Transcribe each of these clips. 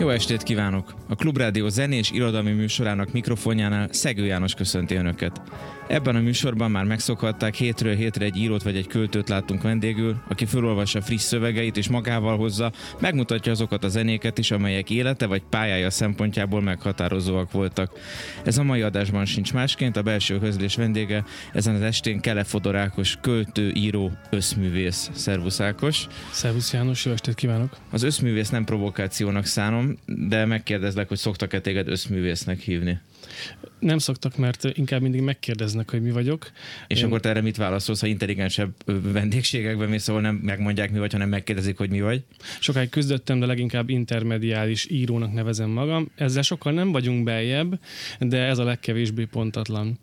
Jó estét kívánok! A Klubrádió zenés irodalmi műsorának mikrofonjánál Szegő János köszönti Önöket. Ebben a műsorban már megszokhatták, hétről hétre egy írót vagy egy költőt láttunk vendégül, aki felolvassa friss szövegeit és magával hozza, megmutatja azokat a zenéket is, amelyek élete vagy pályája szempontjából meghatározóak voltak. Ez a mai adásban sincs másként, a belső közlés vendége ezen az estén Kele Fodorákos költő, író, összművész. Szervusz Ákos! Szervusz János, jó estét kívánok! Az összművész nem provokációnak szánom, de megkérdezlek, hogy szoktak-e téged összművésznek hívni? Nem szoktak, mert inkább mindig megkérdeznek, hogy mi vagyok. És Én... akkor te erre mit válaszolsz, ha intelligensebb vendégségekben mész, szóval nem megmondják mi vagy, hanem megkérdezik, hogy mi vagy? Sokáig küzdöttem, de leginkább intermediális írónak nevezem magam. Ezzel sokkal nem vagyunk beljebb, de ez a legkevésbé pontatlan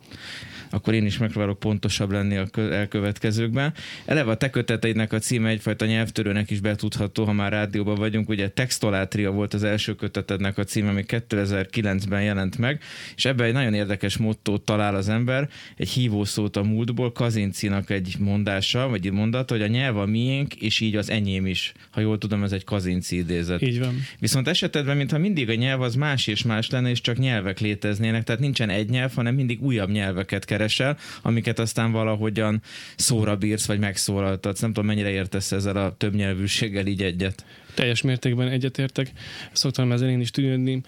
akkor én is megpróbálok pontosabb lenni a elkövetkezőkben. Eleve a te köteteidnek a címe egyfajta nyelvtörőnek is betudható, ha már rádióban vagyunk. Ugye Textolátria volt az első kötetednek a címe, ami 2009-ben jelent meg, és ebben egy nagyon érdekes mottót talál az ember, egy hívószót a múltból, Kazincinak egy mondása, vagy egy mondat, hogy a nyelv a miénk, és így az enyém is. Ha jól tudom, ez egy Kazinci idézet. Így van. Viszont esetedben, mintha mindig a nyelv az más és más lenne, és csak nyelvek léteznének, tehát nincsen egy nyelv, hanem mindig újabb nyelveket keresel, amiket aztán valahogyan szóra bírsz, vagy megszólaltatsz. Nem tudom, mennyire értesz ezzel a többnyelvűséggel így egyet teljes mértékben egyetértek. Szoktam ezen én is tűnni.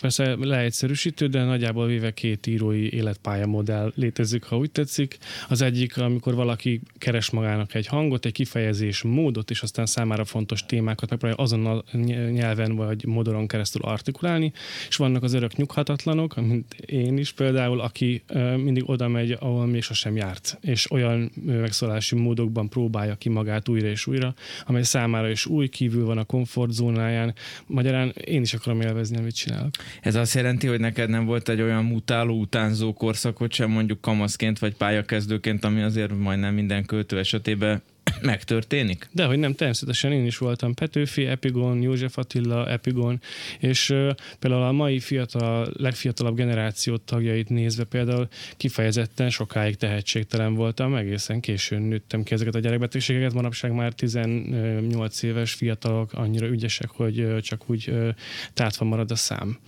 Persze leegyszerűsítő, de nagyjából véve két írói életpályamodell létezik, ha úgy tetszik. Az egyik, amikor valaki keres magának egy hangot, egy kifejezés módot, és aztán számára fontos témákat megpróbálja azon a nyelven vagy modoron keresztül artikulálni, és vannak az örök nyughatatlanok, mint én is például, aki mindig oda megy, ahol még sosem járt, és olyan megszólási módokban próbálja ki magát újra és újra, amely számára is új, kívül van a komfortzónáján. Magyarán én is akarom élvezni, amit csinálok. Ez azt jelenti, hogy neked nem volt egy olyan mutáló, utánzó korszakot sem mondjuk kamaszként vagy pályakezdőként, ami azért majdnem minden költő esetében megtörténik? De hogy nem, természetesen én is voltam Petőfi, Epigon, József Attila, Epigon, és uh, például a mai fiatal, legfiatalabb generáció tagjait nézve például kifejezetten sokáig tehetségtelen voltam, egészen későn nőttem ki ezeket a gyerekbetegségeket, manapság már 18 éves fiatalok annyira ügyesek, hogy csak úgy uh, tátva marad a szám.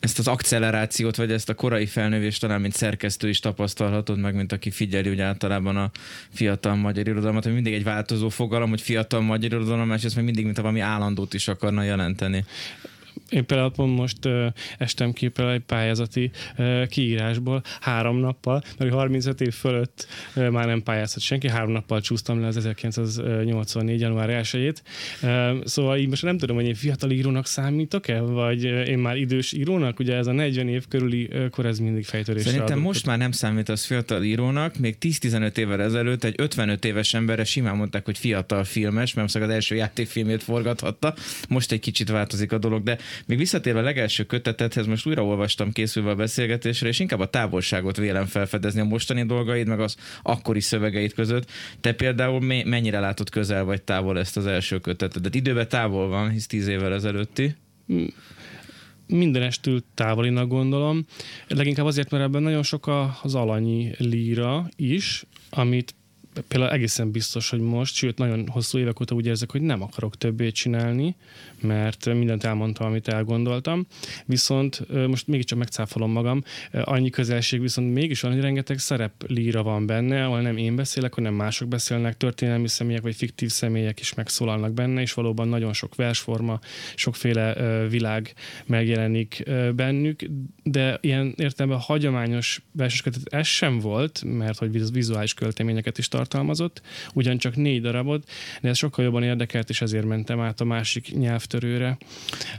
Ezt az accelerációt, vagy ezt a korai felnövést talán, mint szerkesztő is tapasztalhatod meg, mint aki figyeli úgy általában a fiatal magyar irodalmat, hogy mindig egy változó fogalom, hogy fiatal magyar irodalom, ez meg mindig, mint valami állandót is akarna jelenteni. Én például pont most uh, estem ki például egy pályázati kiírásból három nappal, mert 35 év fölött már nem pályázhat senki, három nappal csúsztam le az 1984. január 1 uh, Szóval így most nem tudom, hogy én fiatal írónak számítok-e, vagy én már idős írónak, ugye ez a 40 év körüli kor ez mindig fejtörésre Szerintem adott. most már nem számít az fiatal írónak, még 10-15 évvel ezelőtt egy 55 éves emberre simán mondták, hogy fiatal filmes, mert az első játékfilmét forgathatta. Most egy kicsit változik a dolog, de még visszatérve a legelső kötetethez, most újra olvastam készülve a beszélgetésre, és inkább a távolságot vélem felfedezni a mostani dolgaid, meg az akkori szövegeid között. Te például mennyire látod közel vagy távol ezt az első kötetet? Időben távol van, hisz tíz évvel ezelőtti. mindenestül távolinak gondolom. Leginkább azért, mert ebben nagyon sok az alanyi líra is, amit például egészen biztos, hogy most, sőt nagyon hosszú évek óta úgy érzek, hogy nem akarok többé csinálni, mert mindent elmondtam, amit elgondoltam. Viszont most mégiscsak megcáfolom magam, annyi közelség viszont mégis van, hogy rengeteg szerep líra van benne, ahol nem én beszélek, hanem mások beszélnek, történelmi személyek vagy fiktív személyek is megszólalnak benne, és valóban nagyon sok versforma, sokféle világ megjelenik bennük, de ilyen értelemben hagyományos verseskötet ez sem volt, mert hogy vizuális költeményeket is tart tartalmazott, ugyancsak négy darabot, de ez sokkal jobban érdekelt, és ezért mentem át a másik nyelvtörőre.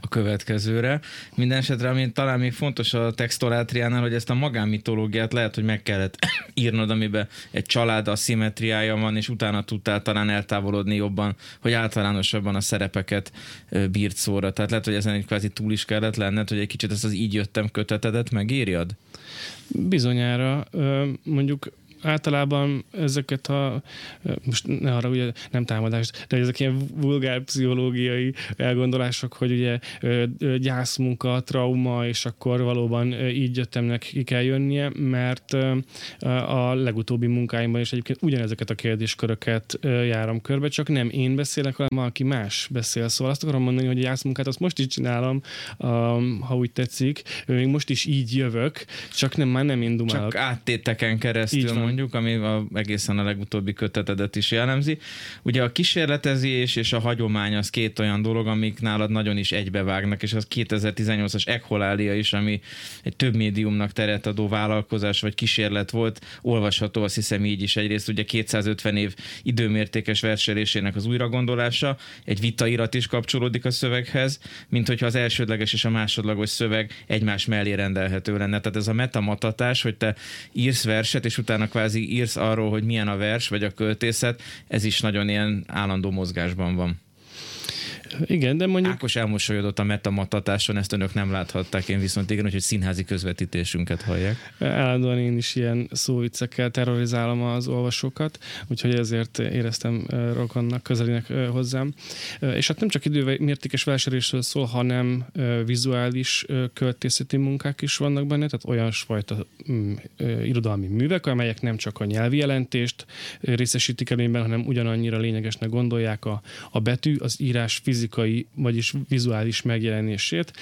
A következőre. Minden esetre, ami talán még fontos a textolátriánál, hogy ezt a magánmitológiát lehet, hogy meg kellett írnod, amiben egy család aszimetriája van, és utána tudtál talán eltávolodni jobban, hogy általánosabban a szerepeket bírt szóra. Tehát lehet, hogy ezen egy kvázi túl is kellett lenned, hogy egy kicsit ezt az így jöttem kötetedet megírjad? Bizonyára. Mondjuk általában ezeket a, most ne arra ugye nem támadás, de ezek ilyen vulgár pszichológiai elgondolások, hogy ugye gyászmunka, trauma, és akkor valóban így jöttem ki kell jönnie, mert a legutóbbi munkáimban is egyébként ugyanezeket a kérdésköröket járom körbe, csak nem én beszélek, hanem valaki más beszél. Szóval azt akarom mondani, hogy a gyászmunkát azt most is csinálom, ha úgy tetszik, még most is így jövök, csak nem, már nem én dumálok. Csak áttéteken keresztül mondjuk, ami a, egészen a legutóbbi kötetedet is jellemzi. Ugye a kísérletezés és a hagyomány az két olyan dolog, amik nálad nagyon is egybevágnak, és az 2018-as Echolália is, ami egy több médiumnak teret adó vállalkozás vagy kísérlet volt, olvasható azt hiszem így is egyrészt ugye 250 év időmértékes verselésének az újragondolása, egy vitairat is kapcsolódik a szöveghez, mint hogyha az elsődleges és a másodlagos szöveg egymás mellé rendelhető lenne. Tehát ez a metamatatás, hogy te írsz verset, és utána kvázi írsz arról, hogy milyen a vers, vagy a költészet, ez is nagyon ilyen állandó mozgásban van. Igen, de mondjuk... Ákos elmosolyodott a metamatatáson, ezt önök nem láthatták, én viszont igen, hogy színházi közvetítésünket hallják. Állandóan én is ilyen szóviccekkel terrorizálom az olvasókat, úgyhogy ezért éreztem rokonnak, közelinek hozzám. És hát nem csak időmértékes verselésről szól, hanem vizuális költészeti munkák is vannak benne, tehát olyan fajta mm, irodalmi művek, amelyek nem csak a nyelvi jelentést részesítik előnyben, hanem ugyanannyira lényegesnek gondolják a, a betű, az írás fizikai fizikai, vagyis vizuális megjelenését.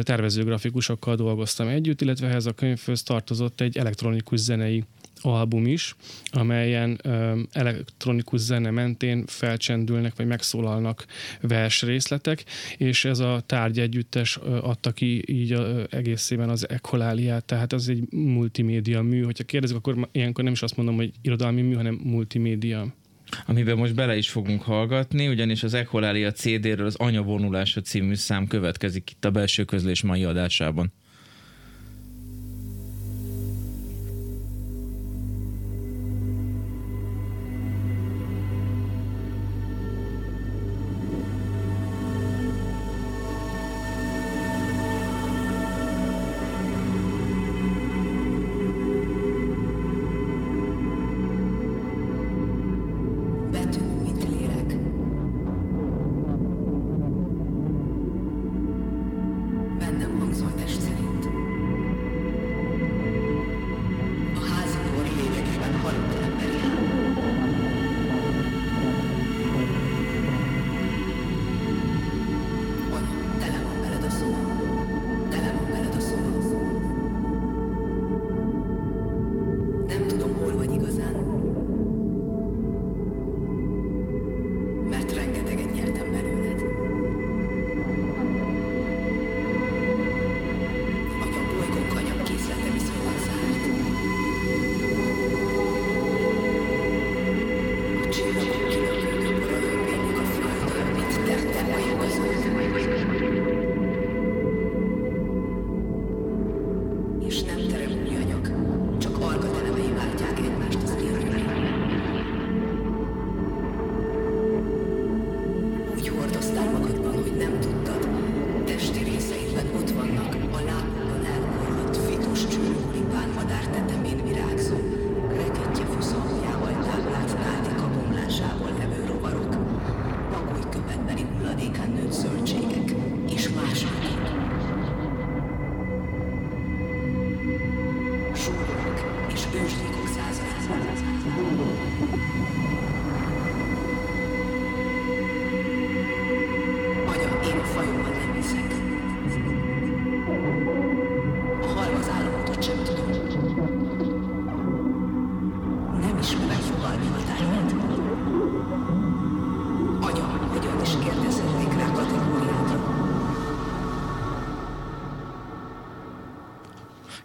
Tervező grafikusokkal dolgoztam együtt, illetve ehhez a könyvhöz tartozott egy elektronikus zenei album is, amelyen elektronikus zene mentén felcsendülnek, vagy megszólalnak versrészletek, és ez a tárgy együttes adta ki így egészében az ekoláliát, tehát az egy multimédia mű. Hogyha kérdezik, akkor ilyenkor nem is azt mondom, hogy irodalmi mű, hanem multimédia amiben most bele is fogunk hallgatni, ugyanis az Echolália CD-ről az Anyavonulása című szám következik itt a belső közlés mai adásában.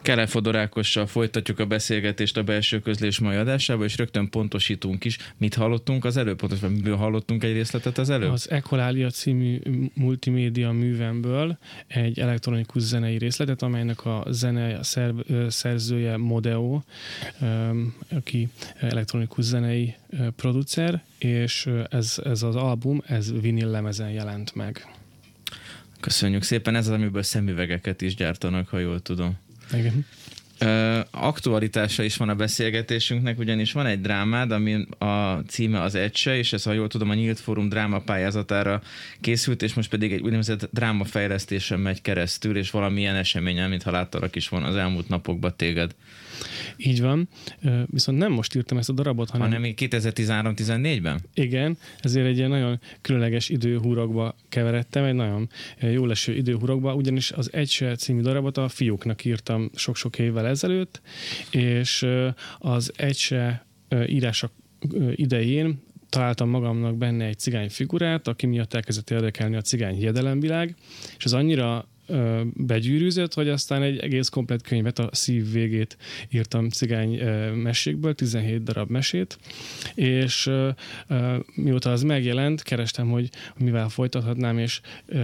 Kele Fodorákossal folytatjuk a beszélgetést a belső közlés mai adásába, és rögtön pontosítunk is. Mit hallottunk az előbb? Pontosan miből hallottunk egy részletet az előbb? Az Equalia című multimédia művemből egy elektronikus zenei részletet, amelynek a zene a szerv, szerzője Modeo, aki elektronikus zenei producer, és ez, ez az album, ez vinil lemezen jelent meg. Köszönjük szépen, ez az, amiből szemüvegeket is gyártanak, ha jól tudom. Igen. aktualitása is van a beszélgetésünknek, ugyanis van egy drámád, ami a címe az Ecse, és ez, ha jól tudom, a Nyílt Fórum dráma pályázatára készült, és most pedig egy úgynevezett drámafejlesztésen megy keresztül, és valamilyen eseményen, mintha láttalak is van az elmúlt napokban téged. Így van, viszont nem most írtam ezt a darabot, hanem... Hanem 2013-14-ben? Igen, ezért egy ilyen nagyon különleges időhúrokba keveredtem, egy nagyon jó leső időhúrokba, ugyanis az Egy című darabot a fiúknak írtam sok-sok évvel ezelőtt, és az Egy írások idején találtam magamnak benne egy cigány figurát, aki miatt elkezdett érdekelni a cigány hiedelemvilág, és az annyira begyűrűzött, hogy aztán egy egész komplet könyvet, a szív végét írtam cigány mesékből, 17 darab mesét, és mióta az megjelent, kerestem, hogy mivel folytathatnám, és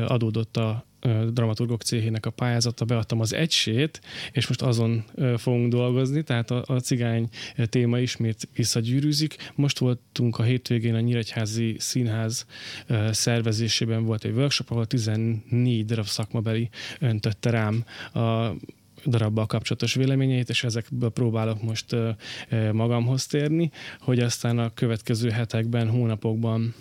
adódott a dramaturgok céhének a pályázata, beadtam az egysét, és most azon fogunk dolgozni, tehát a, a cigány téma ismét visszagyűrűzik. Most voltunk a hétvégén a Nyíregyházi Színház szervezésében volt egy workshop, ahol 14 darab szakmabeli öntötte rám a darabbal kapcsolatos véleményeit, és ezekből próbálok most magamhoz térni, hogy aztán a következő hetekben, hónapokban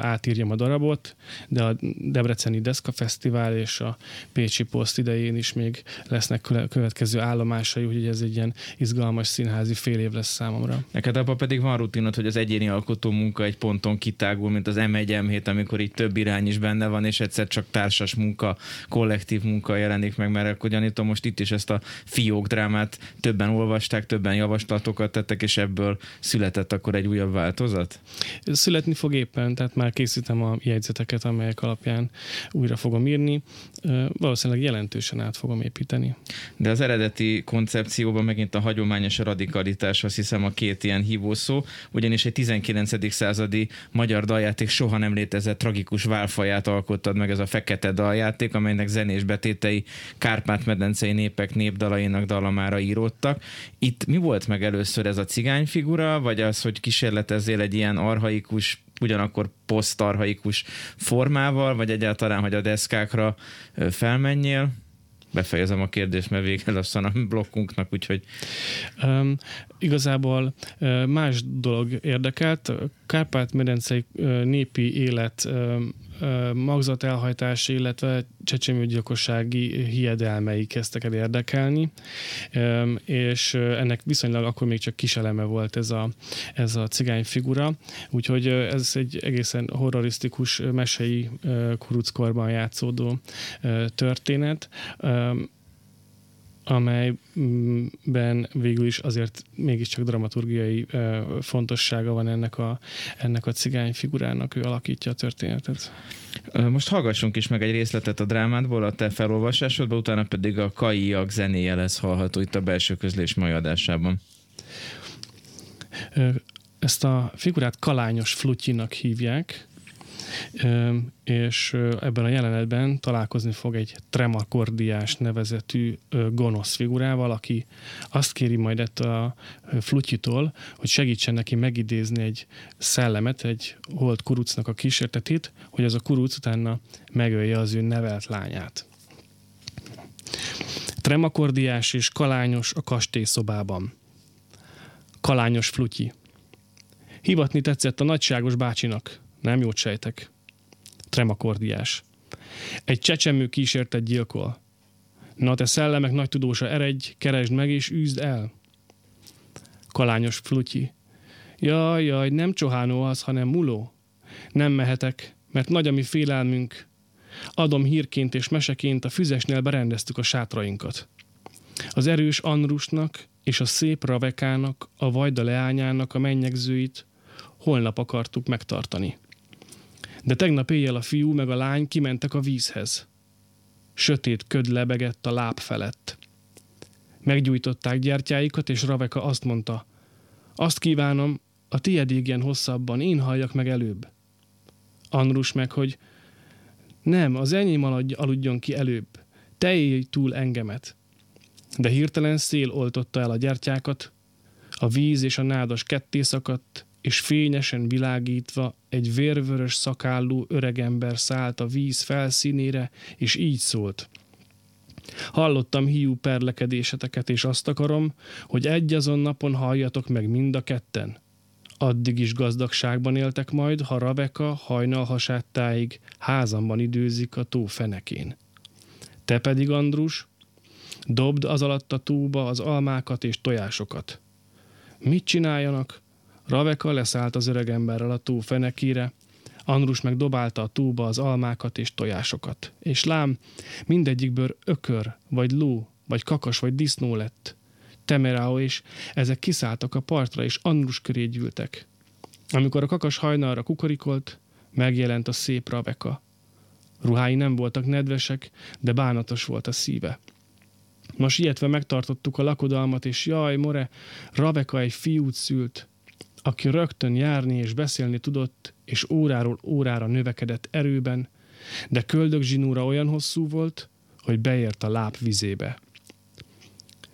átírjam a darabot, de a Debreceni Deszka Fesztivál és a Pécsi Poszt idején is még lesznek következő állomásai, úgyhogy ez egy ilyen izgalmas színházi fél év lesz számomra. Neked abban pedig van rutinod, hogy az egyéni alkotó munka egy ponton kitágul, mint az M1 M7, amikor így több irány is benne van, és egyszer csak társas munka, kollektív munka jelenik meg, mert akkor gyanítom most itt is ezt a fiók drámát többen olvasták, többen javaslatokat tettek, és ebből született akkor egy újabb változat? Születni fog éppen, tehát már készítem a jegyzeteket, amelyek alapján újra fogom írni. Valószínűleg jelentősen át fogom építeni. De az eredeti koncepcióban megint a hagyományos radikalitás, azt hiszem a két ilyen hívószó, ugyanis egy 19. századi magyar daljáték soha nem létezett tragikus válfaját alkottad meg, ez a fekete daljáték, amelynek zenés betétei Kárpát-medencei népek népdalainak dalamára íródtak. Itt mi volt meg először ez a cigányfigura, vagy az, hogy kísérletezzél egy ilyen arhaikus ugyanakkor posztarhaikus formával, vagy egyáltalán, hogy a deszkákra felmenjél? Befejezem a kérdést, mert vége lesz a blokkunknak, úgyhogy... Um, igazából más dolog érdekelt. Kárpát-medencei népi élet um, magzat elhajtási, illetve csecsemőgyilkossági hiedelmei kezdtek el érdekelni, és ennek viszonylag akkor még csak kis eleme volt ez a, ez a cigány figura, úgyhogy ez egy egészen horrorisztikus mesei kuruckorban játszódó történet amelyben végül is azért mégiscsak dramaturgiai fontossága van ennek a, ennek a cigány figurának, ő alakítja a történetet. Most hallgassunk is meg egy részletet a drámádból, a te felolvasásodban, utána pedig a Kaiak zenéje lesz hallható itt a belső közlés mai adásában. Ezt a figurát kalányos flutyinak hívják, és ebben a jelenetben találkozni fog egy tremakordiás nevezetű gonosz figurával, aki azt kéri majd ettől a flutyitól, hogy segítsen neki megidézni egy szellemet, egy holt kurucnak a kísértetét, hogy az a kuruc utána megölje az ő nevelt lányát. Tremakordiás és kalányos a kastélyszobában. Kalányos flutyi. Hivatni tetszett a nagyságos bácsinak, nem jót sejtek. Tremakordiás. Egy csecsemő kísértet gyilkol. Na te szellemek nagy tudósa, eredj, keresd meg és űzd el. Kalányos flutyi. Jaj, jaj, nem csohánó az, hanem muló. Nem mehetek, mert nagy a mi félelmünk. Adom hírként és meseként a füzesnél berendeztük a sátrainkat. Az erős Anrusnak és a szép Ravekának, a Vajda leányának a mennyegzőit holnap akartuk megtartani. De tegnap éjjel a fiú meg a lány kimentek a vízhez. Sötét köd lebegett a láb felett. Meggyújtották gyertyáikat, és Raveka azt mondta, azt kívánom, a tied égjen hosszabban, én halljak meg előbb. Andrus meg, hogy nem, az enyém aludjon ki előbb, te élj túl engemet. De hirtelen szél oltotta el a gyertyákat, a víz és a nádas ketté szakadt, és fényesen világítva egy vérvörös szakállú öregember szállt a víz felszínére, és így szólt. Hallottam hiú perlekedéseteket, és azt akarom, hogy egy azon napon halljatok meg mind a ketten. Addig is gazdagságban éltek majd, ha Raveka hajnalhasáttáig házamban időzik a tó fenekén. Te pedig, Andrus, dobd az alatt a tóba az almákat és tojásokat. Mit csináljanak? Raveka leszállt az öregemberrel a tó fenekére, Andrus meg dobálta a túba az almákat és tojásokat. És lám, mindegyikből ökör, vagy ló, vagy kakas, vagy disznó lett. Temeráó és ezek kiszálltak a partra, és Andrus köré gyűltek. Amikor a kakas hajnalra kukorikolt, megjelent a szép Raveka. Ruhái nem voltak nedvesek, de bánatos volt a szíve. Most ilyetve megtartottuk a lakodalmat, és jaj, more, Raveka egy fiút szült, aki rögtön járni és beszélni tudott, és óráról órára növekedett erőben, de köldök zsinúra olyan hosszú volt, hogy beért a láb vizébe.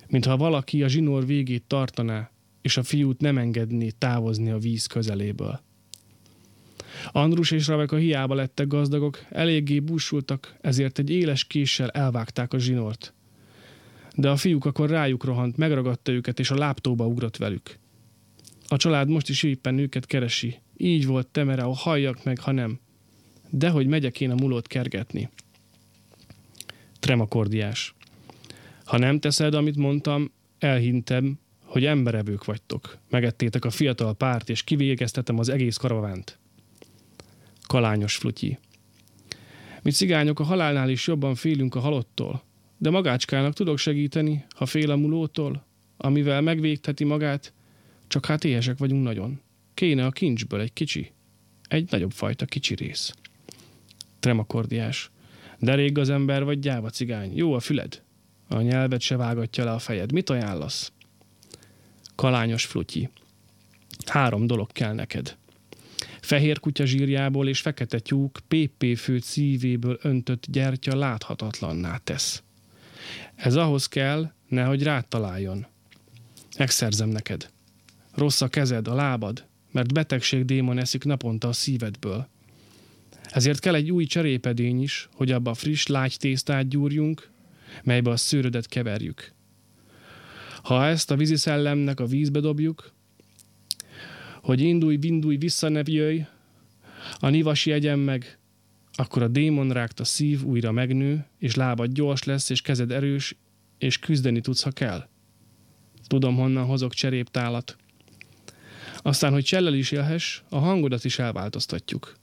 Mintha valaki a zsinór végét tartaná, és a fiút nem engedné távozni a víz közeléből. Andrus és Raveka hiába lettek gazdagok, eléggé búsultak, ezért egy éles késsel elvágták a zsinort. De a fiúk akkor rájuk rohant, megragadta őket, és a láptóba ugrott velük. A család most is éppen őket keresi. Így volt temere, a halljak meg, ha nem. Dehogy megyek én a mulót kergetni. Tremakordiás. Ha nem teszed, amit mondtam, elhintem, hogy emberevők vagytok. Megettétek a fiatal párt, és kivégeztetem az egész karavánt. Kalányos flutyi. Mi cigányok a halálnál is jobban félünk a halottól, de magácskának tudok segíteni, ha fél a mulótól, amivel megvégteti magát, csak hát éhesek vagyunk nagyon. Kéne a kincsből egy kicsi, egy nagyobb fajta kicsi rész. Tremakordiás. De rég az ember vagy gyáva cigány. Jó a füled. A nyelvet se vágatja le a fejed. Mit ajánlasz? Kalányos flutyi. Három dolog kell neked. Fehér kutya zsírjából és fekete tyúk PP főt szívéből öntött gyertya láthatatlanná tesz. Ez ahhoz kell, nehogy rád találjon. Megszerzem neked. Rossz a kezed, a lábad, mert betegség démon eszik naponta a szívedből. Ezért kell egy új cserépedény is, hogy abba a friss, lágy tésztát gyúrjunk, melybe a szőrödet keverjük. Ha ezt a vízi szellemnek a vízbe dobjuk, hogy indulj, vindulj, vissza ne jöjj, a nivasi egyen meg, akkor a démonrákt a szív újra megnő, és lábad gyors lesz, és kezed erős, és küzdeni tudsz, ha kell. Tudom, honnan hozok cseréptálat. Aztán, hogy csellel is élhess, a hangodat is elváltoztatjuk.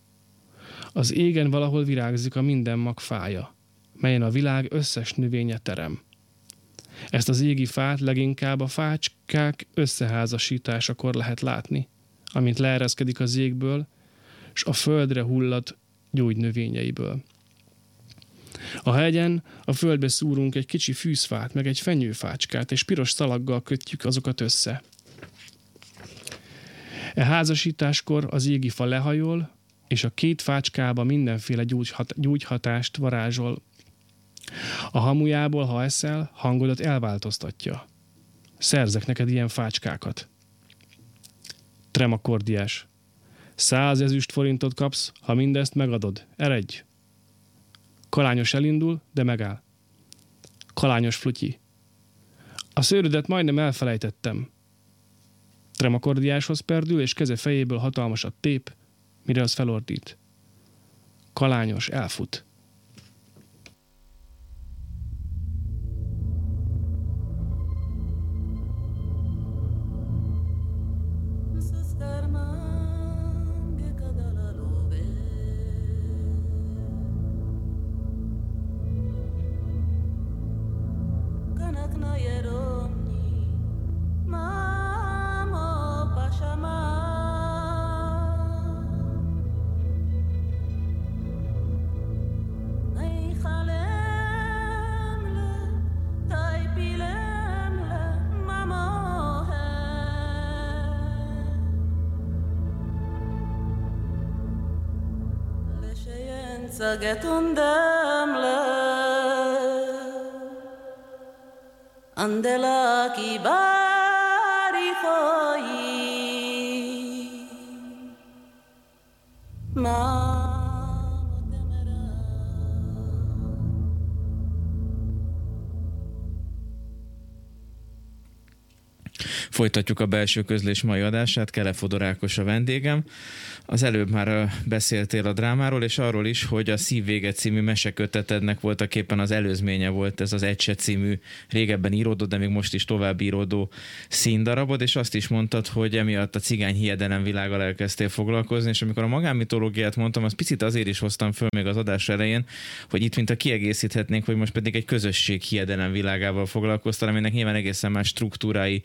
Az égen valahol virágzik a minden magfája, melyen a világ összes növénye terem. Ezt az égi fát leginkább a fácskák összeházasításakor lehet látni, amint leereszkedik az égből, és a földre hullad gyógynövényeiből. A hegyen a földbe szúrunk egy kicsi fűzfát, meg egy fenyőfácskát, és piros szalaggal kötjük azokat össze. E házasításkor az égi fa lehajol, és a két fácskába mindenféle gyújthat, gyújthatást varázsol. A hamujából, ha eszel, hangodat elváltoztatja. Szerzek neked ilyen fácskákat. Tremakordiás. Száz ezüst forintot kapsz, ha mindezt megadod. Eredj! Kalányos elindul, de megáll. Kalányos flutyi. A szőrödet majdnem elfelejtettem. Tremakordiáshoz perdül, és keze fejéből hatalmasat tép, mire az felordít. Kalányos elfut. Szeged ondemle, andela ki bari hoi. Folytatjuk a belső közlés mai adását, Kele Fodorákos a vendégem. Az előbb már beszéltél a drámáról, és arról is, hogy a Szívvége című mesekötetednek voltak éppen az előzménye volt ez az Egyse című régebben íródó, de még most is tovább íródó színdarabod, és azt is mondtad, hogy emiatt a cigány hiedelem világgal elkezdtél foglalkozni, és amikor a magánmitológiát mondtam, az picit azért is hoztam föl még az adás elején, hogy itt mint a kiegészíthetnénk, hogy most pedig egy közösség hiedelem világával foglalkoztam, aminek nyilván egészen más struktúrái,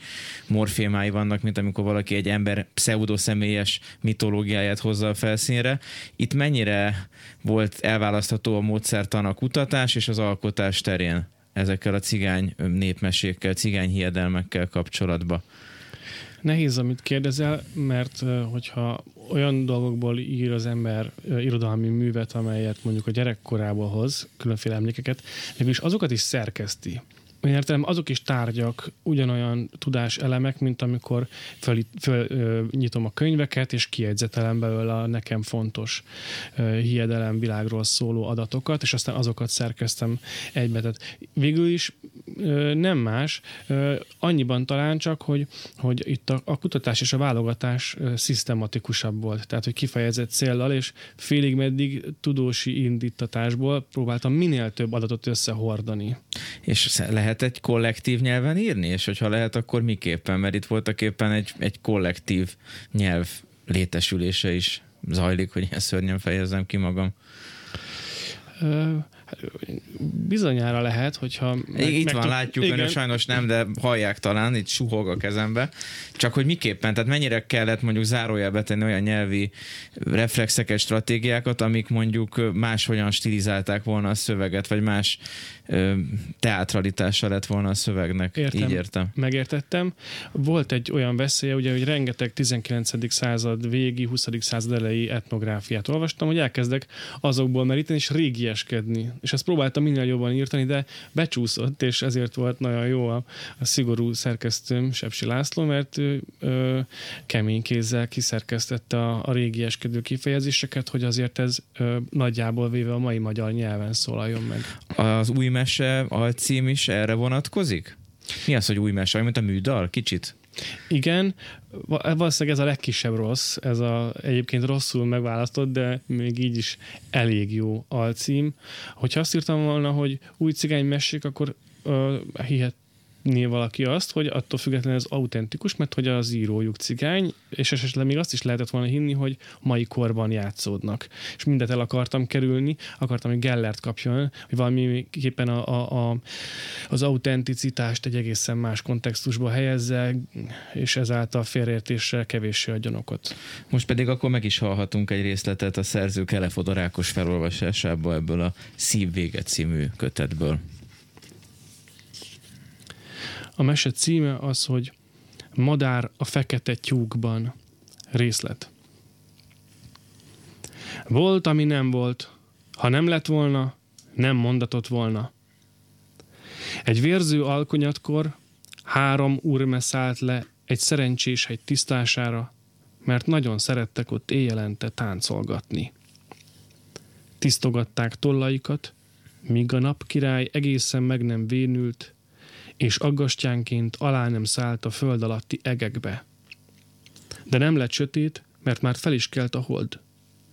morfémái vannak, mint amikor valaki egy ember pseudoszemélyes mitológiáját hozza a felszínre. Itt mennyire volt elválasztható a módszertan a kutatás és az alkotás terén ezekkel a cigány népmesékkel, cigány hiedelmekkel kapcsolatban? Nehéz, amit kérdezel, mert hogyha olyan dolgokból ír az ember irodalmi művet, amelyet mondjuk a gyerekkorából hoz, különféle emlékeket, mégis azokat is szerkeszti én értelem, azok is tárgyak, ugyanolyan tudás elemek, mint amikor föl, föl, ö, nyitom a könyveket, és kiegyzetelem belőle a nekem fontos ö, hiedelem világról szóló adatokat, és aztán azokat szerkeztem egybe. Tehát végül is ö, nem más, ö, annyiban talán csak, hogy, hogy itt a, a kutatás és a válogatás ö, szisztematikusabb volt. Tehát, hogy kifejezett céllal, és félig meddig tudósi indítatásból próbáltam minél több adatot összehordani. És lehet lehet egy kollektív nyelven írni, és hogyha lehet, akkor miképpen? Mert itt voltak éppen egy, egy kollektív nyelv létesülése is zajlik, hogy ilyen szörnyen fejezzem ki magam. Bizonyára lehet, hogyha... Meg, itt meg van, látjuk, igen. önök sajnos nem, de hallják talán, itt suhog a kezembe. Csak hogy miképpen, tehát mennyire kellett mondjuk zárójelbe tenni olyan nyelvi reflexeket, stratégiákat, amik mondjuk máshogyan stilizálták volna a szöveget, vagy más teatralitása lett volna a szövegnek. Értem, Így értem. Megértettem. Volt egy olyan veszélye, ugye, hogy rengeteg 19. század végi, 20. század elejé etnográfiát olvastam, hogy elkezdek azokból meríteni és régieskedni. És ezt próbáltam minél jobban írtani, de becsúszott, és ezért volt nagyon jó a, a szigorú szerkesztőm, Sepsi László, mert ő ö, kemény kézzel kiszerkesztette a, a régieskedő kifejezéseket, hogy azért ez ö, nagyjából véve a mai magyar nyelven szólaljon meg. Az új mese alcím is erre vonatkozik? Mi az, hogy új mese? Mint a műdal? Kicsit? Igen, valószínűleg ez a legkisebb rossz, ez a egyébként rosszul megválasztott, de még így is elég jó alcím. Hogyha azt írtam volna, hogy új cigány mesék, akkor uh, hihet, hinné valaki azt, hogy attól függetlenül ez autentikus, mert hogy az írójuk cigány, és esetleg még azt is lehetett volna hinni, hogy mai korban játszódnak. És mindet el akartam kerülni, akartam, hogy Gellert kapjon, hogy valamiképpen a, a, a, az autenticitást egy egészen más kontextusba helyezze, és ezáltal félreértésre kevéssé adjon okot. Most pedig akkor meg is hallhatunk egy részletet a szerző Kelefodorákos felolvasásából ebből a Szívvége című kötetből. A mese címe az, hogy Madár a fekete tyúkban. Részlet. Volt, ami nem volt. Ha nem lett volna, nem mondatott volna. Egy vérző alkonyatkor három úrme szállt le egy szerencsés egy tisztására, mert nagyon szerettek ott éjjelente táncolgatni. Tisztogatták tollaikat, míg a napkirály egészen meg nem vénült, és aggastyánként alá nem szállt a föld alatti egekbe. De nem lett sötét, mert már fel is kelt a hold,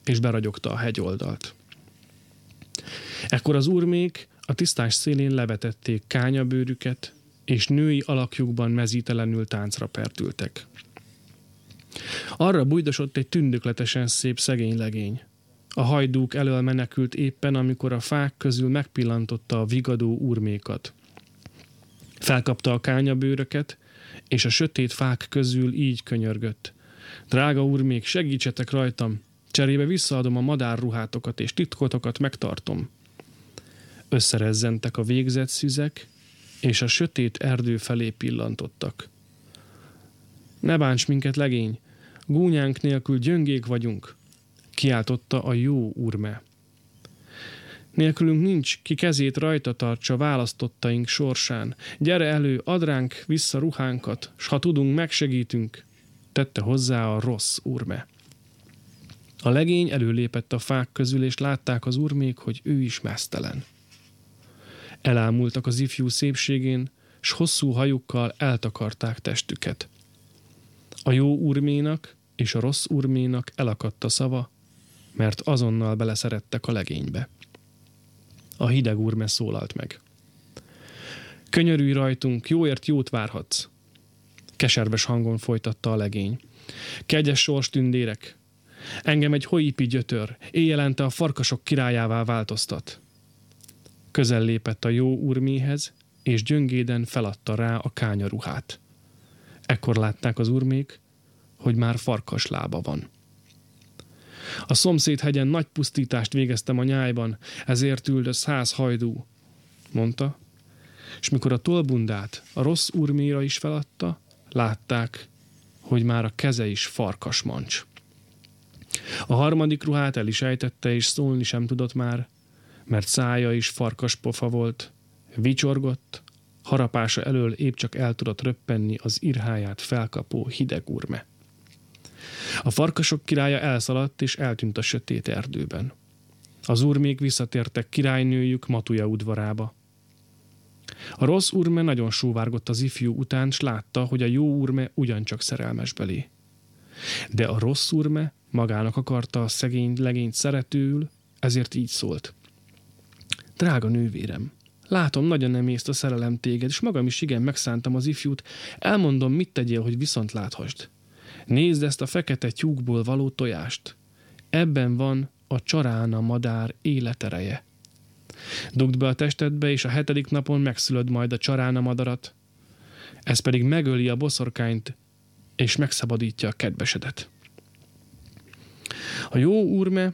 és beragyogta a hegyoldalt. Ekkor az úrmék a tisztás szélén levetették kányabőrüket, és női alakjukban mezítelenül táncra pertültek. Arra bújdosott egy tündökletesen szép szegény legény. A hajdúk elől menekült éppen, amikor a fák közül megpillantotta a vigadó úrmékat. Felkapta a kányabőröket, és a sötét fák közül így könyörgött. Drága úr, még segítsetek rajtam, cserébe visszaadom a madárruhátokat, és titkotokat megtartom. Összerezzentek a végzett szüzek, és a sötét erdő felé pillantottak. Ne bánts minket, legény, gúnyánk nélkül gyöngék vagyunk, kiáltotta a jó úrme. Nélkülünk nincs, ki kezét rajta tartsa választottaink sorsán. Gyere elő, ad ránk vissza ruhánkat, s ha tudunk, megsegítünk, tette hozzá a rossz urme. A legény előlépett a fák közül, és látták az urmék, hogy ő is mesztelen. Elámultak az ifjú szépségén, s hosszú hajukkal eltakarták testüket. A jó urménak és a rossz urménak elakadt a szava, mert azonnal beleszerettek a legénybe. A hideg urme szólalt meg. Könyörülj rajtunk, jóért jót várhatsz. Keserves hangon folytatta a legény. Kegyes sors tündérek, engem egy hoipi gyötör, éjjelente a farkasok királyává változtat. Közel lépett a jó urméhez, és gyöngéden feladta rá a kányaruhát. Ekkor látták az urmék, hogy már farkas lába van. A szomszéd hegyen nagy pusztítást végeztem a nyájban, ezért üldöz száz hajdú, mondta, és mikor a tolbundát a rossz urméra is feladta, látták, hogy már a keze is farkas mancs. A harmadik ruhát el is ejtette, és szólni sem tudott már, mert szája is farkas pofa volt, vicsorgott, harapása elől épp csak el tudott röppenni az irháját felkapó hideg urme. A farkasok királya elszaladt és eltűnt a sötét erdőben. Az úr még visszatértek királynőjük Matuja udvarába. A rossz urme nagyon sóvárgott az ifjú után, s látta, hogy a jó urme ugyancsak szerelmes belé. De a rossz urme magának akarta a szegény legényt szeretőül, ezért így szólt. Drága nővérem, látom, nagyon nem észt a szerelem téged, és magam is igen megszántam az ifjút, elmondom, mit tegyél, hogy viszont láthasd. Nézd ezt a fekete tyúkból való tojást. Ebben van a csarána madár életereje. Dugd be a testedbe, és a hetedik napon megszülöd majd a csarána madarat. Ez pedig megöli a boszorkányt, és megszabadítja a kedvesedet. A jó úrme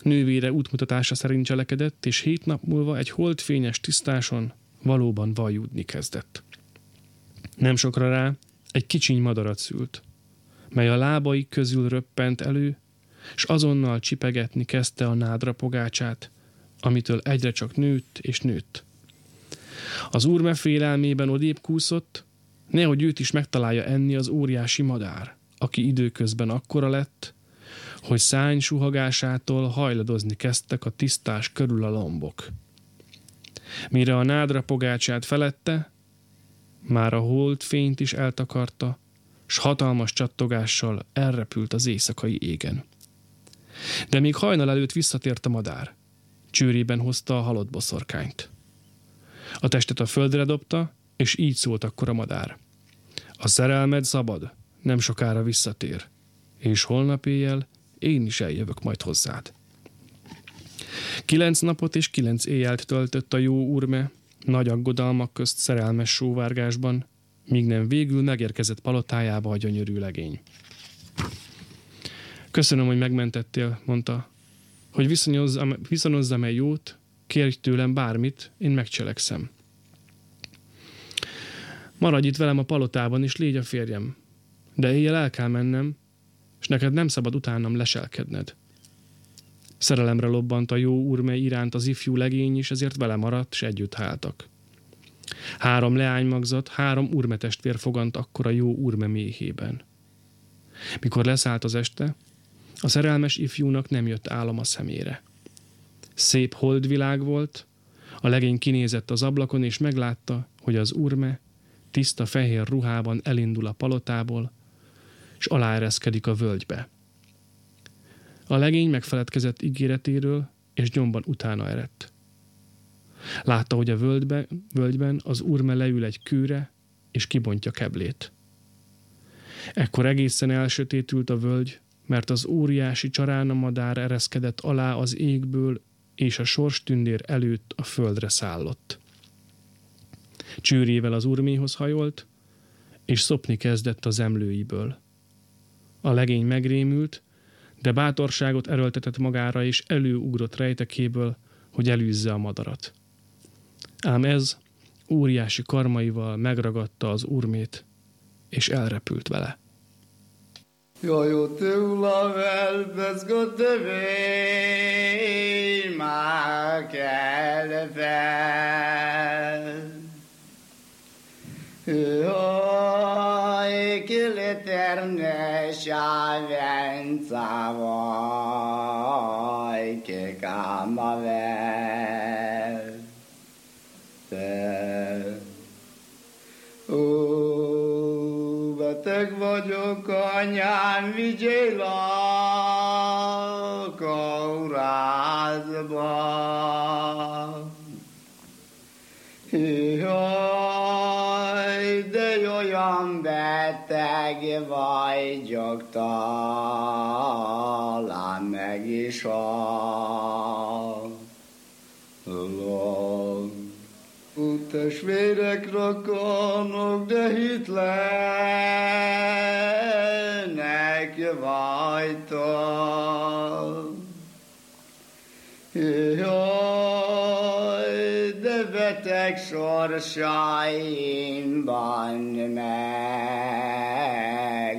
nővére útmutatása szerint cselekedett, és hét nap múlva egy holdfényes tisztáson valóban vajúdni kezdett. Nem sokra rá egy kicsiny madarat szült mely a lábai közül röppent elő, és azonnal csipegetni kezdte a nádra pogácsát, amitől egyre csak nőtt és nőtt. Az úrme félelmében odébb kúszott, nehogy őt is megtalálja enni az óriási madár, aki időközben akkora lett, hogy szány suhagásától hajladozni kezdtek a tisztás körül a lombok. Mire a nádra pogácsát felette, már a hold fényt is eltakarta, s hatalmas csattogással elrepült az éjszakai égen. De még hajnal előtt visszatért a madár. Csőrében hozta a halott boszorkányt. A testet a földre dobta, és így szólt akkor a madár. A szerelmed szabad, nem sokára visszatér, és holnap éjjel én is eljövök majd hozzád. Kilenc napot és kilenc éjjelt töltött a jó úrme, nagy aggodalmak közt szerelmes sóvárgásban, míg nem végül megérkezett palotájába a gyönyörű legény. Köszönöm, hogy megmentettél, mondta, hogy viszonyozzam, viszonozzam-e jót, kérj tőlem bármit, én megcselekszem. Maradj itt velem a palotában, és légy a férjem. De éjjel el kell mennem, és neked nem szabad utánam leselkedned. Szerelemre lobbant a jó úrmely iránt az ifjú legény is, ezért vele maradt, és együtt háltak. Három leánymagzat, három urmetestvér fogant akkor a jó urme méhében. Mikor leszállt az este, a szerelmes ifjúnak nem jött álom a szemére. Szép holdvilág volt, a legény kinézett az ablakon, és meglátta, hogy az urme tiszta fehér ruhában elindul a palotából, és aláereszkedik a völgybe. A legény megfeledkezett ígéretéről, és nyomban utána eredt. Látta, hogy a völgyben, völgyben az urme leül egy kőre, és kibontja keblét. Ekkor egészen elsötétült a völgy, mert az óriási csarána madár ereszkedett alá az égből, és a sorstündér előtt a földre szállott. Csőrével az urméhoz hajolt, és szopni kezdett az emlőiből. A legény megrémült, de bátorságot erőltetett magára, és előugrott rejtekéből, hogy elűzze a madarat. Ám ez óriási karmaival megragadta az urmét, és elrepült vele. Yo, yo te la vel, pesco te ve, már kell fel. Oj, a urázba. Jaj, de olyan beteg vagyok, talán meg is halok. Testvérek rokonok, de hitlenek vagytok. Jaj, de beteg sorsaimban meg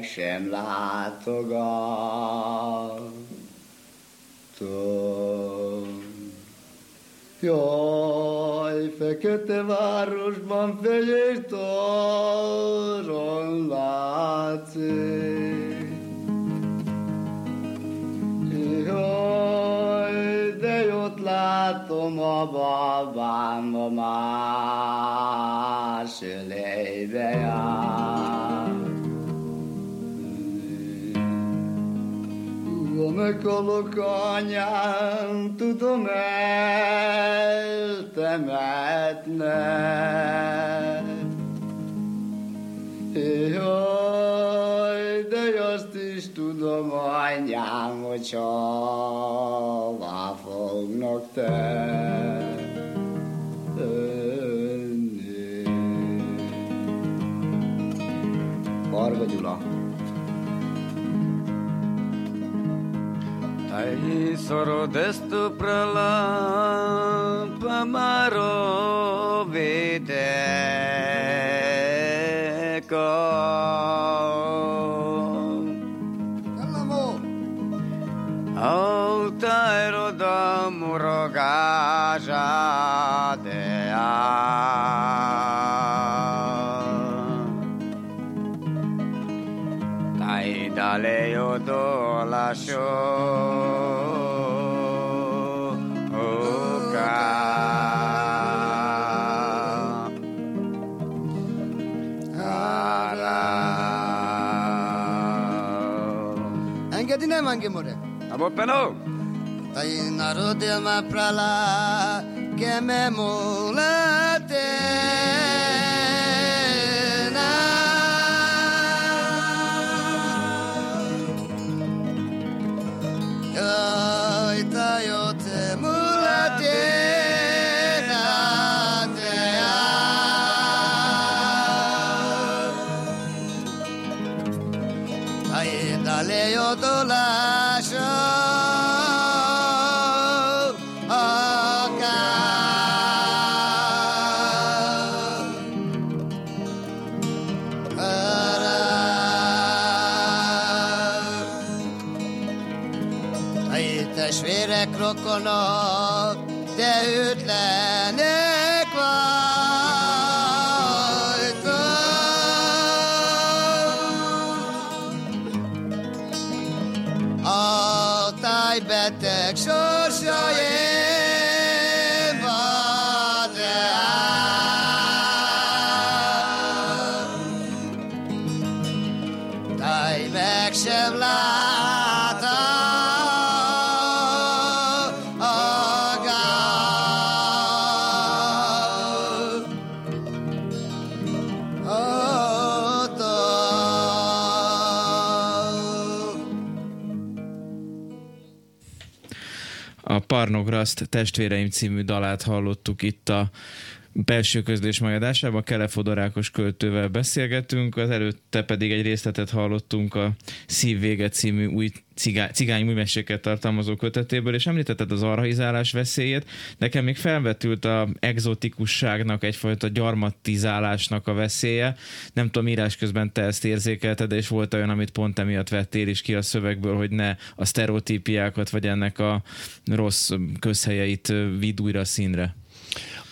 sem látogatom. Jaj, fekete városban fehér toron látszik. Látom a babám, a más ölébe jár. Meghalok anyám, tudom eltemetnek. Jaj, de azt is tudom, anyám, hogy hova sokakta önü Bargacı la Ai soro destu prala pamaro vede ko. Murogaja de Tai dale io do lascio Oka Ara. Abo peno Tá indo na rodema pra lá, que é mesmo A Parnograszt testvéreim című dalát hallottuk itt a belső közlés mai adásában Kele Fodorákos költővel beszélgetünk, az előtte pedig egy részletet hallottunk a Szívvége című új cigány, cigány művességet tartalmazó kötetéből, és említetted az arhaizálás veszélyét. Nekem még felvetült a exotikusságnak, egyfajta gyarmatizálásnak a veszélye. Nem tudom, írás közben te ezt érzékelted, és volt olyan, amit pont emiatt vettél is ki a szövegből, hogy ne a sztereotípiákat, vagy ennek a rossz közhelyeit vidd újra színre.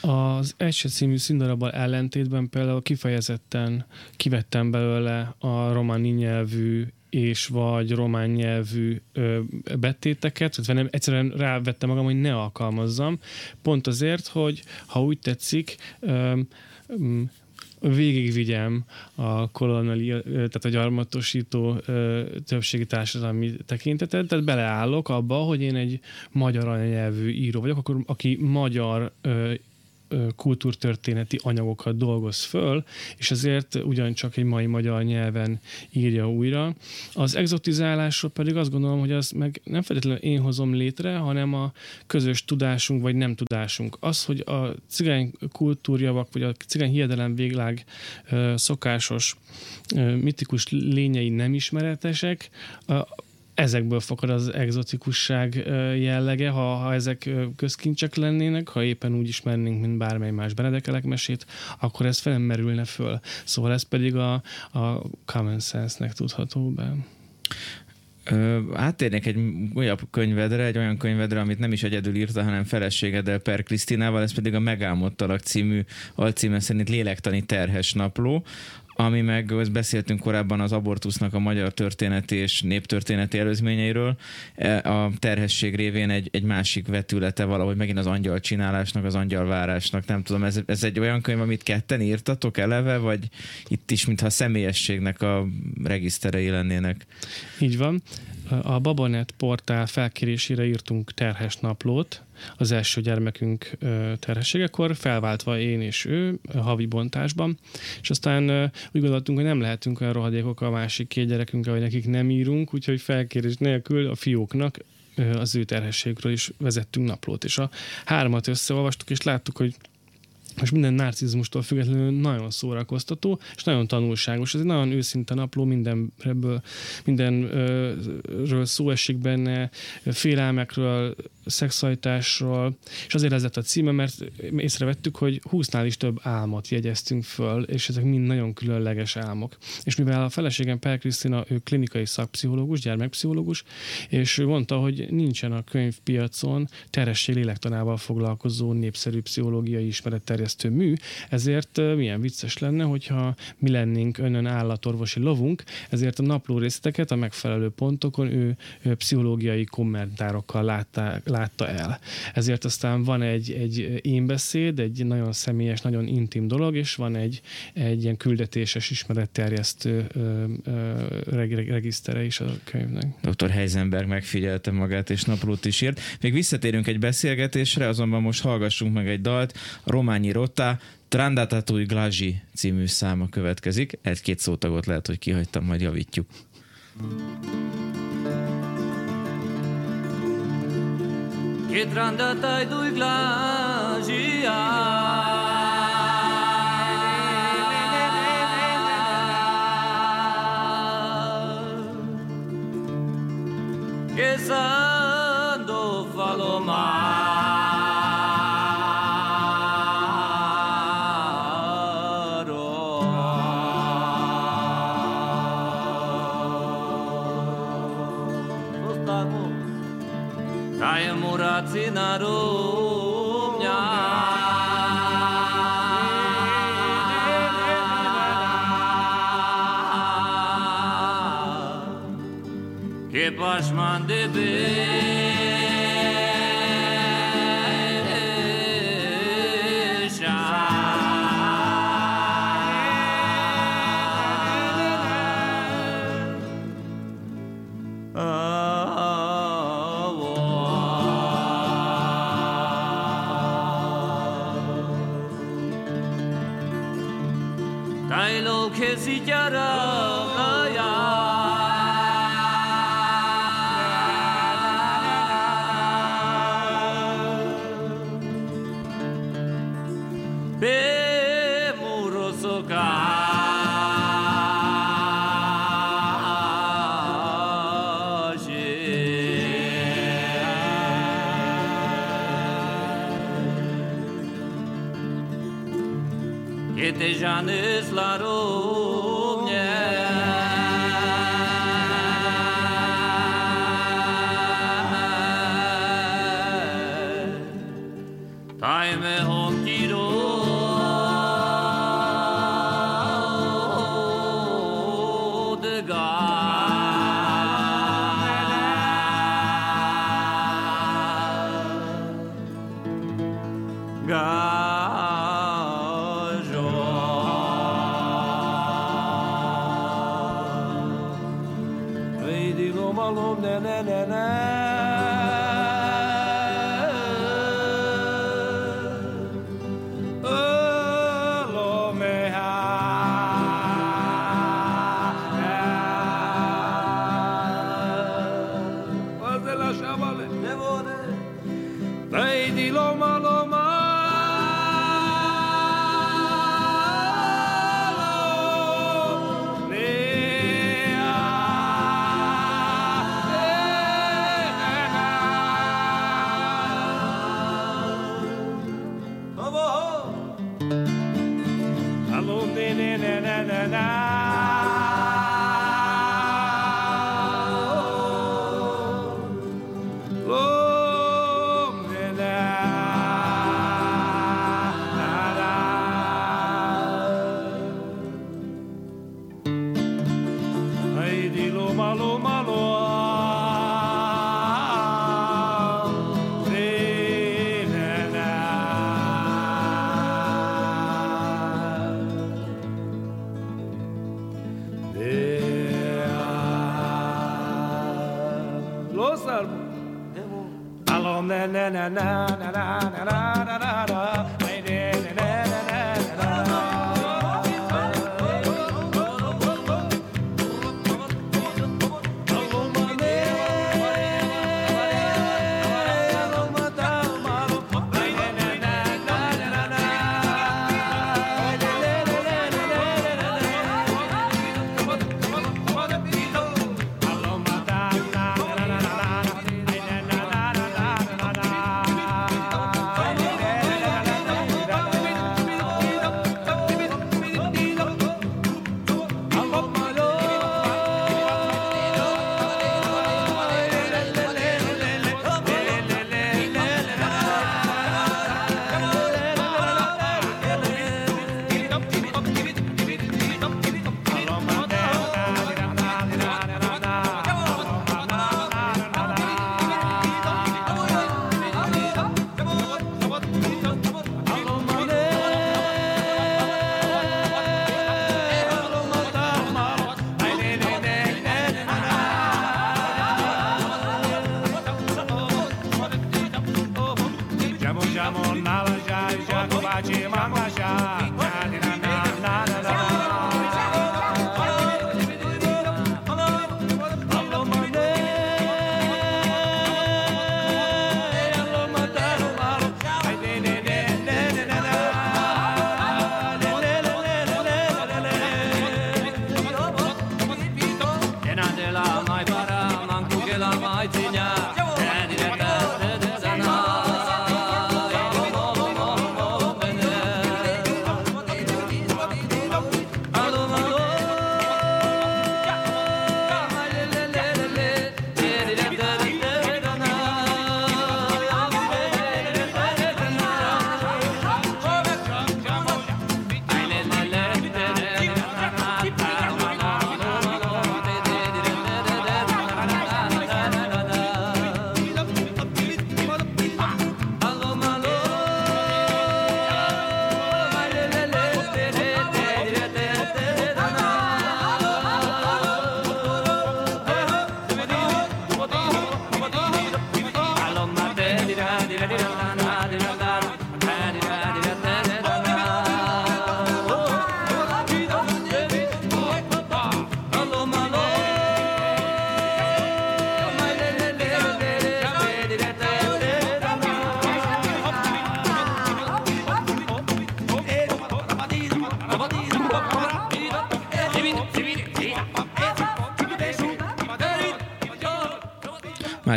Az Esse című színdarabbal ellentétben például kifejezetten kivettem belőle a románi nyelvű és vagy román nyelvű ö, betéteket, tehát nem, egyszerűen rávettem magam, hogy ne alkalmazzam, pont azért, hogy ha úgy tetszik, ö, végigvigyem a koloniali, tehát a gyarmatosító többségi társadalmi tekintetet, tehát beleállok abba, hogy én egy magyar anyanyelvű író vagyok, akkor aki magyar kultúrtörténeti anyagokat dolgoz föl, és ezért ugyancsak egy mai magyar nyelven írja újra. Az exotizálásról pedig azt gondolom, hogy az meg nem feltétlenül én hozom létre, hanem a közös tudásunk vagy nem tudásunk. Az, hogy a cigány kultúrjavak vagy a cigány hiedelem véglág szokásos mitikus lényei nem ismeretesek, ezekből fakad az egzotikusság jellege, ha, ha ezek közkincsek lennének, ha éppen úgy ismernénk, mint bármely más Benedekelek mesét, akkor ez fel nem merülne föl. Szóval ez pedig a, a common sense-nek tudható be. Átérnék egy újabb könyvedre, egy olyan könyvedre, amit nem is egyedül írta, hanem feleségeddel Per Krisztinával, ez pedig a Megálmodtalak című alcíme szerint lélektani terhes napló, ami meg, ezt beszéltünk korábban az abortusznak a magyar történeti és néptörténeti előzményeiről, e, a terhesség révén egy, egy másik vetülete valahogy megint az angyal csinálásnak, az angyalvárásnak, nem tudom, ez, ez egy olyan könyv, amit ketten írtatok eleve, vagy itt is, mintha a személyességnek a regiszterei lennének? Így van. A Babonet portál felkérésére írtunk terhes naplót, az első gyermekünk terhességekor, felváltva én és ő havi bontásban, és aztán úgy gondoltunk, hogy nem lehetünk olyan rohadékok a másik két gyerekünkkel, hogy nekik nem írunk, úgyhogy felkérés nélkül a fióknak az ő terhességről is vezettünk naplót, és a hármat összeolvastuk, és láttuk, hogy és minden narcizmustól függetlenül nagyon szórakoztató, és nagyon tanulságos. Ez egy nagyon őszinte napló, mindenből, mindenről szó esik benne, félelmekről, szexualitásról, és azért ez lett a címe, mert észrevettük, hogy 20-nál is több álmot jegyeztünk föl, és ezek mind nagyon különleges álmok. És mivel a feleségem Per Krisztina, ő klinikai szakpszichológus, gyermekpszichológus, és ő mondta, hogy nincsen a könyvpiacon teresség lélektanával foglalkozó népszerű pszichológiai ismeretterjesztő mű, ezért milyen vicces lenne, hogyha mi lennénk önön állatorvosi lovunk, ezért a napló részleteket a megfelelő pontokon ő, ő pszichológiai kommentárokkal látták, látta el. Ezért aztán van egy, egy énbeszéd, egy nagyon személyes, nagyon intim dolog, és van egy, egy ilyen küldetéses ismeretterjesztő ö, ö, regisztere is a könyvnek. Dr. Heisenberg megfigyelte magát, és naplót is írt. Még visszatérünk egy beszélgetésre, azonban most hallgassunk meg egy dalt. Rományi Rotta, Trandatatúj Glazsi című száma következik. Egy-két szótagot lehet, hogy kihagytam, majd javítjuk. che Jedran da taj duj glažija Kesar na równia. Weil o kesi jara ya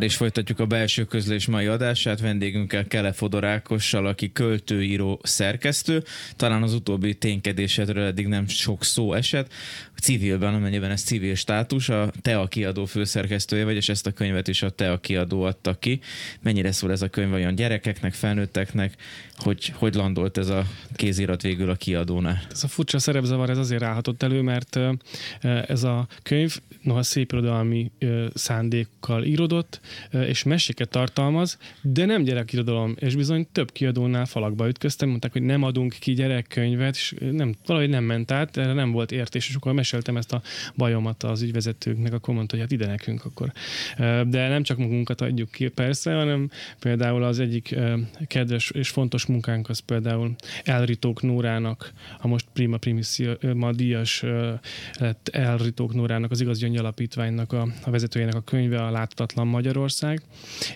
is folytatjuk a belső közlés mai adását vendégünkkel Kele Fodorákossal, aki költőíró, szerkesztő. Talán az utóbbi ténykedésedről eddig nem sok szó esett. Civilben, amennyiben ez civil státus, a TEA kiadó főszerkesztője vagy, és ezt a könyvet is a TEA kiadó adta ki. Mennyire szól ez a könyv olyan gyerekeknek, felnőtteknek, hogy hogy landolt ez a kézirat végül a kiadónál? Ez a furcsa szerepzavar ez azért állhatott elő, mert ez a könyv, noha szép irodalmi szándékkal írodott, és meséket tartalmaz, de nem gyerekirodalom, és bizony több kiadónál falakba ütköztem, mondták, hogy nem adunk ki gyerekkönyvet, és nem, valahogy nem ment át, erre nem volt értés, és akkor meséltem ezt a bajomat az ügyvezetőknek, akkor mondta, hogy hát ide nekünk akkor. De nem csak magunkat adjuk ki persze, hanem például az egyik kedves és fontos munkánk az például Elritók Nórának, a most Prima ma díjas lett Elritók Nórának, az Igaz Alapítványnak a, a vezetőjének a könyve, a Láthatatlan Magyarország,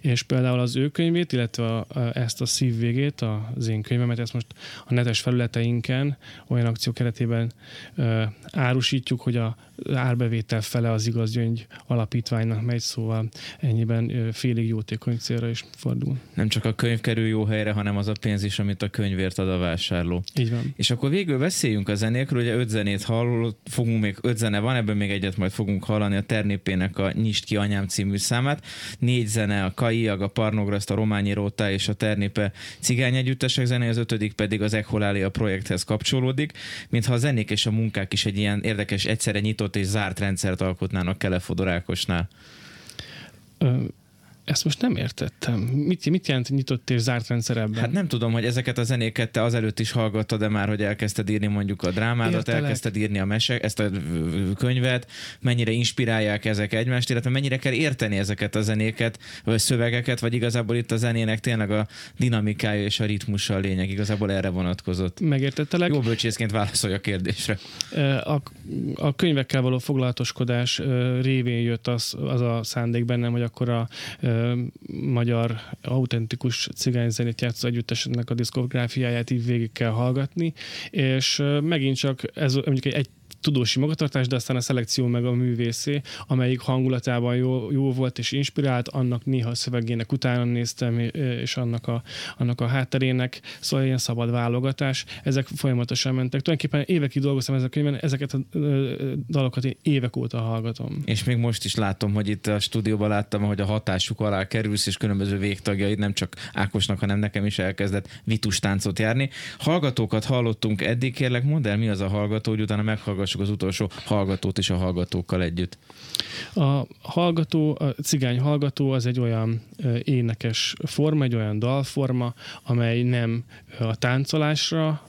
és például az ő könyvét, illetve a, a, ezt a szívvégét, az én könyvemet, ezt most a netes felületeinken olyan akció keretében ö, árusítjuk, hogy a árbevétel fele az igaz gyöngy alapítványnak megy, szóval ennyiben félig jótékony célra is fordul. Nem csak a könyv kerül jó helyre, hanem az a pénz is, amit a könyvért ad a vásárló. Így van. És akkor végül beszéljünk a zenékről, ugye öt zenét hallott, fogunk még, öt zene van, ebből még egyet majd fogunk hallani, a Ternépének a Nyist ki anyám című számát. Négy zene, a Kaiag, a Parnograszt, a Rományi Róta és a Ternépe cigány együttesek zene, az ötödik pedig az Echolália projekthez kapcsolódik, mintha a zenék és a munkák is egy ilyen érdekes, egyszerre nyitott és zárt rendszert alkotnának Kelefodorákosnál. Ezt most nem értettem. Mit, mit jelent nyitott és zárt rendszer ebben? Hát nem tudom, hogy ezeket a zenéket te azelőtt is hallgattad, de már, hogy elkezdted írni mondjuk a drámádat, Értelek. elkezdted írni a mese, ezt a könyvet, mennyire inspirálják ezek egymást, illetve mennyire kell érteni ezeket a zenéket, vagy szövegeket, vagy igazából itt a zenének tényleg a dinamikája és a ritmusa a lényeg, igazából erre vonatkozott. Megértettelek. Jó bölcsészként válaszolj a kérdésre. A, a könyvekkel való foglalatoskodás révén jött az, az a szándék bennem, hogy akkor a magyar autentikus cigányzenét játszó együtteseknek a diszkográfiáját így végig kell hallgatni, és megint csak ez mondjuk egy tudósi magatartás, de aztán a szelekció meg a művészé, amelyik hangulatában jó, jó volt és inspirált, annak néha a szövegének utána néztem, és annak a, annak a hátterének, szóval ilyen szabad válogatás, ezek folyamatosan mentek. Tulajdonképpen évekig dolgoztam ezek a könyvben, ezeket a dalokat én évek óta hallgatom. És még most is látom, hogy itt a stúdióban láttam, hogy a hatásuk alá kerülsz, és különböző végtagjaid nem csak Ákosnak, hanem nekem is elkezdett vitus táncot járni. Hallgatókat hallottunk eddig, kérlek, mondd el, mi az a hallgató, hogy utána meghallgass meghallgassuk az utolsó hallgatót is a hallgatókkal együtt. A hallgató, a cigány hallgató az egy olyan énekes forma, egy olyan dalforma, amely nem a táncolásra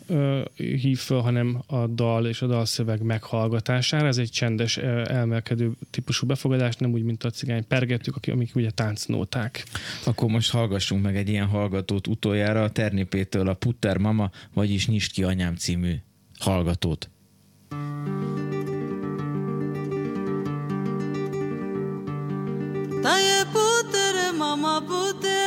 hív fel, hanem a dal és a dalszöveg meghallgatására. Ez egy csendes, elmelkedő típusú befogadás, nem úgy, mint a cigány pergetők, amik ugye táncnóták. Akkor most hallgassunk meg egy ilyen hallgatót utoljára a Ternipétől a Putter Mama, vagyis Nyist ki anyám című hallgatót. Putere mama putere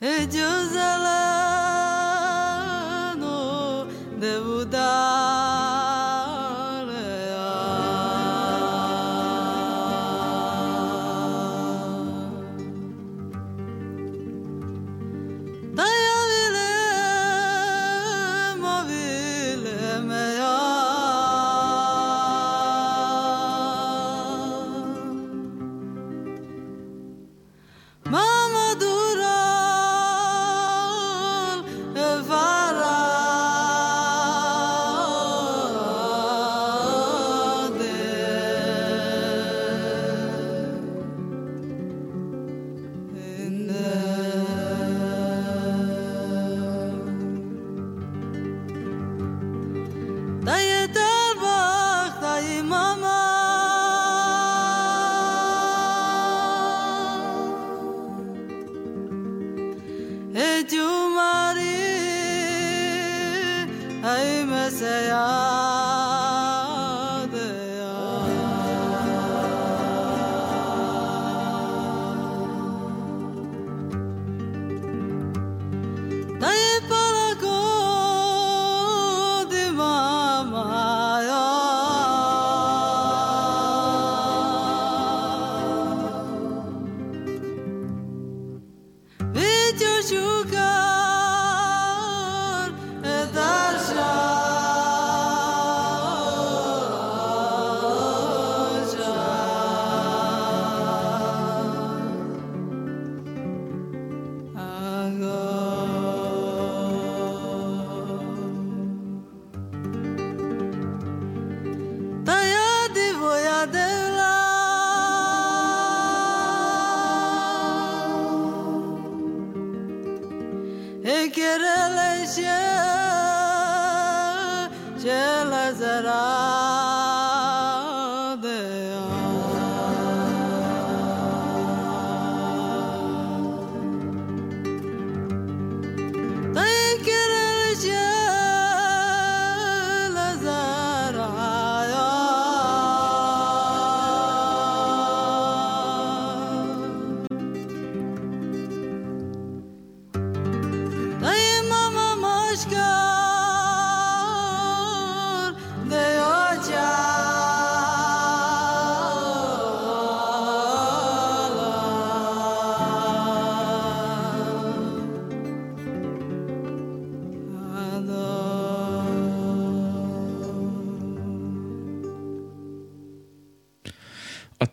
E Giuselano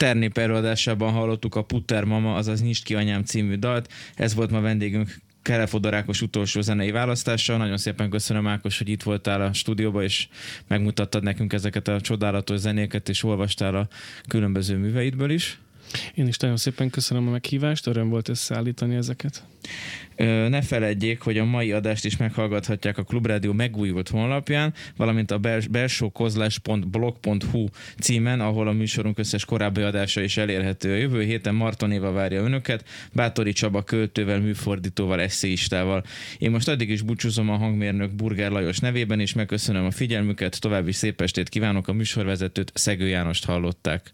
A Ternép előadásában hallottuk a Putter Mama, azaz Nyisd ki anyám című dalt. Ez volt ma vendégünk Kelefodorákos utolsó zenei választása. Nagyon szépen köszönöm Ákos, hogy itt voltál a stúdióba, és megmutattad nekünk ezeket a csodálatos zenéket, és olvastál a különböző műveidből is. Én is nagyon szépen köszönöm a meghívást, öröm volt összeállítani ezeket. Ne feledjék, hogy a mai adást is meghallgathatják a Klubrádió megújult honlapján, valamint a bels- belsőkozlás.blog.hu címen, ahol a műsorunk összes korábbi adása is elérhető. A jövő héten Marton Éva várja önöket, Bátori Csaba költővel, műfordítóval, eszéistával. Én most addig is búcsúzom a hangmérnök Burger Lajos nevében, és megköszönöm a figyelmüket, további szép estét kívánok, a műsorvezetőt Szegő Jánost hallották.